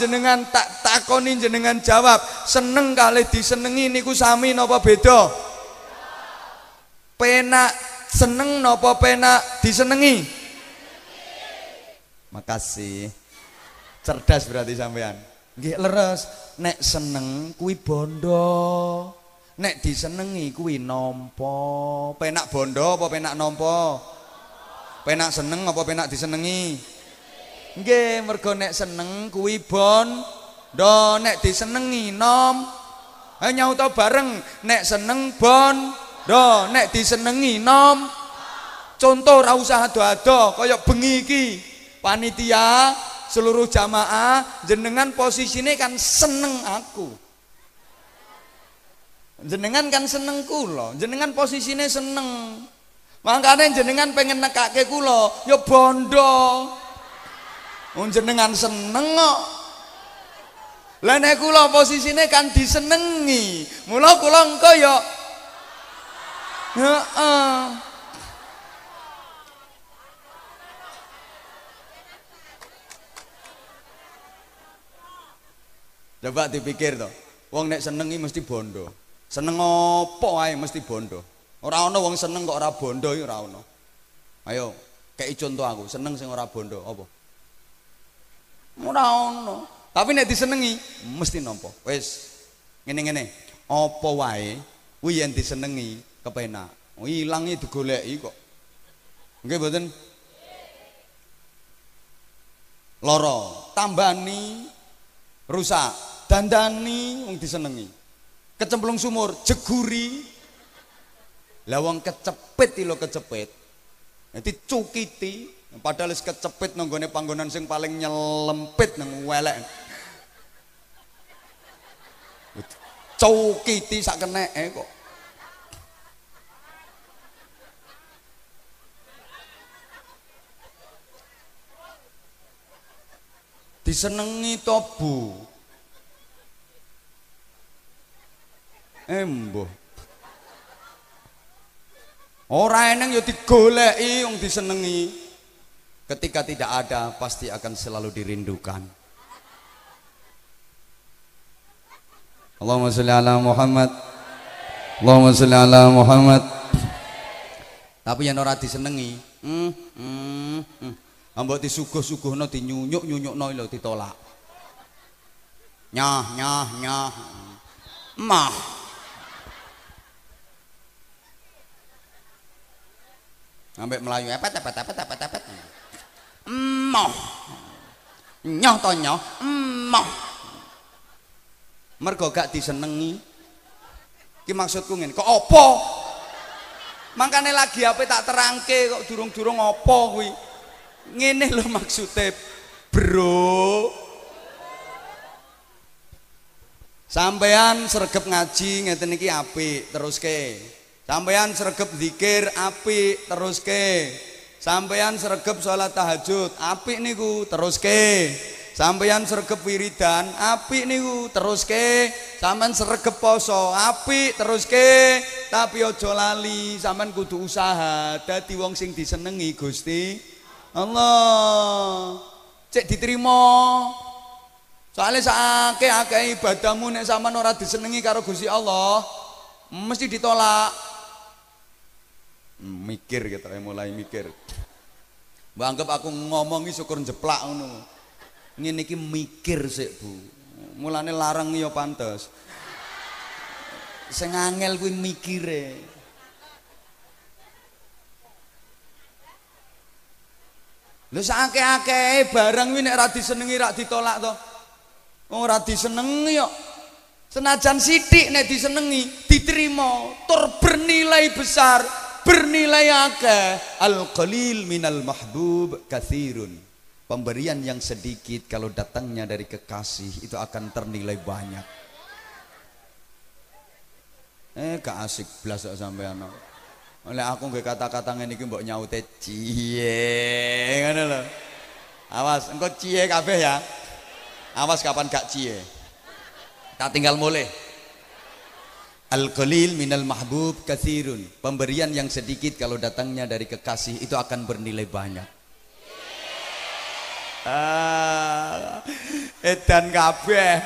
jenengan tak takoni jenengan jawab, seneng kali disenengi niku sami napa beda? Penak seneng napa penak disenengi? Makasih. Cerdas berarti sampean. Nggih leres, nek seneng kuwi bondo. Nek disenengi kuwi nampa. Penak bondo apa penak nampa? Penak seneng apa penak disenengi? Nggih, mergo nek seneng kuwi bon do nek disenengi nom. Ayo nyauta bareng nek seneng bon do nek disenengi nom. Contoh ra usah ado-ado kaya bengi iki. Panitia seluruh jamaah jenengan posisine kan seneng aku. Jenengan kan seneng kula, jenengan posisine seneng. Makanya jenengan pengen nekake kula, ya bondo. Wong jenengan seneng kok. Lah nek kula posisine kan disenengi. Mula kula engko ya Heeh. Coba dipikir to. Wong nek senengi mesti bondo. Seneng apa ae mesti bondo. Ora ana wong seneng kok ora bondo ya ora ana. Ayo, kei contoh aku, seneng sing ora bondo apa? Ora ono. Tapi nek disenengi mesti nampa. Wis ngene-ngene. Apa wae kuwi yen disenengi kepenak. Ilange digoleki kok. Nggih mboten? Loro, tambani rusak, dandani wong disenengi. Kecemplung sumur, jeguri. Lah wong kecepet lho kecepet. Nanti cukiti Padahal wis kecepit nanggone panggonan sing paling nyelempit nang welek. Cukiti sak keneke kok. Disenengi to, Bu? Embo. Ora eneng ya digoleki wong disenengi. Ketika tidak ada, pasti akan selalu dirindukan. Allahumma salli ala Muhammad. Allahumma salli ala Muhammad. Tapi yang ora disenengi, hmm, hmm, hmm. Ambok disuguh-suguhno dinyunyuk-nyunyukno lho ditolak. Nyah, nyah, nyah. Mah. Ambek Melayu epet epet epet epet epet emoh nyoh to nyoh? Emoh mergo gak disenengi. Ki maksudku ngene kok apa? Makane lagi apa tak terangke kok durung-durung apa kuwi? Ngene lho maksude bro. Sampean sregep ngaji ngeten iki apik teruske. Sampean sregep zikir apik teruske Sampeyan sregep salat tahajud, apik niku, teruske. Sampeyan sregep wiridan, apik niku, teruske. Sampeyan sregep poso, apik, teruske. Tapi aja lali, sampeyan kudu usaha dadi wong sing disenengi Gusti Allah. Cek diterima. Soalnya sakake akeh ibadahmu nek sampean ora disenengi karo Gusti Allah, mesti ditolak. Mikir gitu mulai mikir. Mbak anggap aku ngomong iki syukur jeplak ngono. Ngene iki mikir sik Bu. Mulane larang ya pantes. Sing angel kuwi mikire. Lha sakake barang kuwi nek ra disenengi ra ditolak to. Ora disenengi kok. Senajan sithik nek disenengi diterima tur bernilai besar bernilai akeh. Al qalil minal mahbub kathirun. Pemberian yang sedikit kalau datangnya dari kekasih itu akan ternilai banyak. Eh gak asik belas sampai anak oleh aku gak kata-kata ini mbok nyaute cie ngono lho. Awas engko cie kabeh ya. Awas kapan gak cie. Tak tinggal mulai Al-qalil minal mahbub kathirun. Pemberian yang sedikit kalau datangnya dari kekasih itu akan bernilai banyak. Ah, Edan kabeh.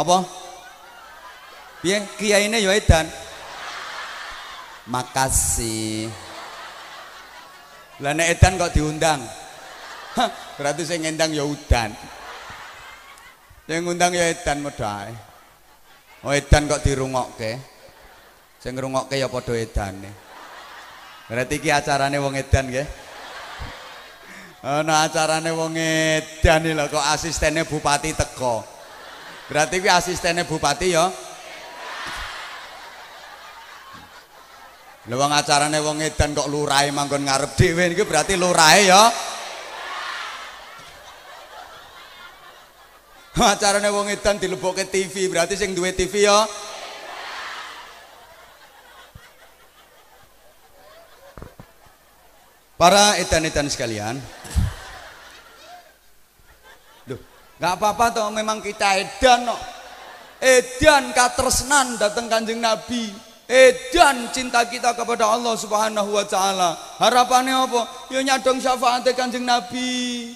Apa? Piye kiyaine ya edan? Makasih. Lah nek edan kok diundang? berarti sing ngendang ya udan. Sing ngundang ya edan medhae. Oh edan kok dirungokke? Sing ngrungokke ya padha edane. Berarti iki acarane wong edan nggih. Ana acarane wong edan lho kok asistene bupati teko. Berarti kuwi asistene bupati ya. Lha wong acarane wong edan kok lurahe manggon ngarep dhewe niki berarti lurahe ya. Acarane wong edan dilebokke TV berarti sing duwe TV ya. Para edan-edan sekalian. Duh, nggak apa-apa toh memang kita edan no. Edan katresnan datang Kanjeng Nabi. Edan cinta kita kepada Allah Subhanahu wa taala. Harapannya apa? Ya nyadong syafaat Kanjeng Nabi.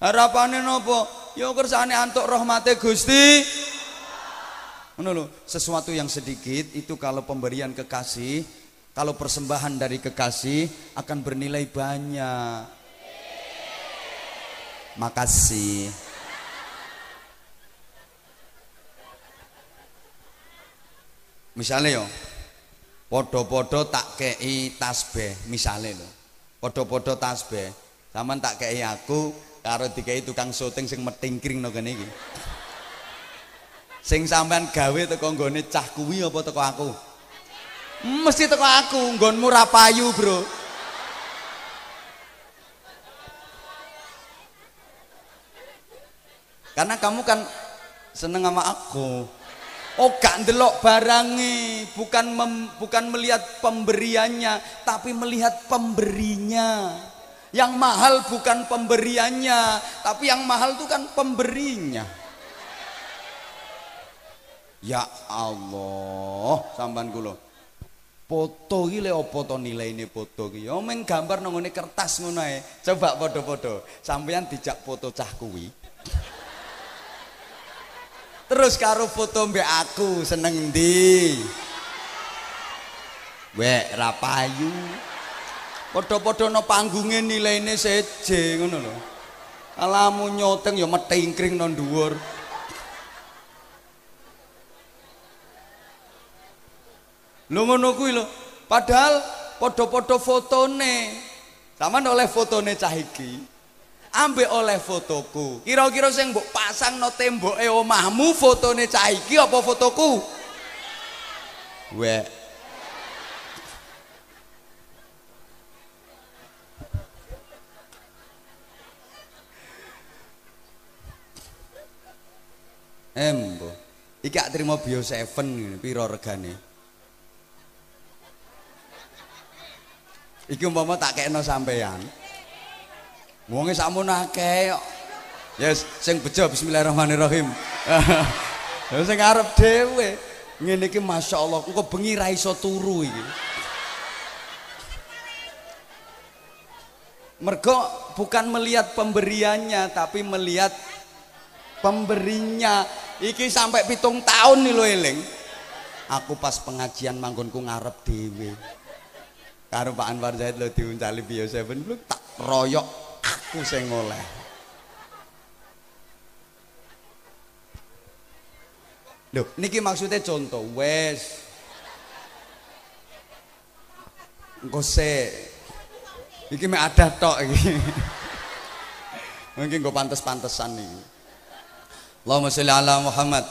Harapannya apa? Ya kersane antuk rahmate Gusti. Ngono sesuatu yang sedikit itu kalau pemberian kekasih kalau persembahan dari kekasih akan bernilai banyak. Makasih. Misalnya yo, podo-podo tak kei tasbih, misalnya lo, podo-podo tasbih, sama tak kei aku, karo dikei tukang syuting sing metingkring no kene iki. Sing sampean gawe teko nggone cah kuwi apa teko aku? Mesti teko aku, nggonmu ra payu, Bro. Karena kamu kan seneng sama aku. Oh gak ndelok barangi, bukan mem, bukan melihat pemberiannya, tapi melihat pemberinya. Yang mahal bukan pemberiannya, tapi yang mahal itu kan pemberinya. Ya Allah, sampan kula foto iki le apa to nilaine foto iki? Ya meng gambar nang kertas ngono ae. Coba padha-padha. Sampeyan dijak foto cah kuwi. Terus karo foto mbek aku seneng ndi wek ra payu padha-padha no panggunge nilaine seje ngono lho alamu nyoteng ya metingkring nang dhuwur Lho ngono kuwi lho. Padahal padha-padha fotone. Saman oleh fotone cah iki. Ambek oleh fotoku. Kira-kira sing mbok pasang no temboke omahmu fotone cah iki apa fotoku? Wek. Gak trimo bio 7 ngene pira regane? Iki umpama tak kekno sampean. Wonge sakmono akeh kok. Yes, sing bejo bismillahirrahmanirrahim. Ya sing arep dhewe. Ngene iki masyaallah, engko bengi ra iso turu iki. Mergo bukan melihat pemberiannya tapi melihat pemberinya. Iki sampai pitung tahun nih lo eling. Aku pas pengajian manggonku ngarep dhewe. karo Pak Anwar Zaid lo diuncali Bio Seven lu tak royok aku sing ngoleh Loh, niki maksudnya contoh, wes. Engko se. Iki mek ada tok iki. Mungkin gue pantes-pantesan nih. اللهم صل على محمد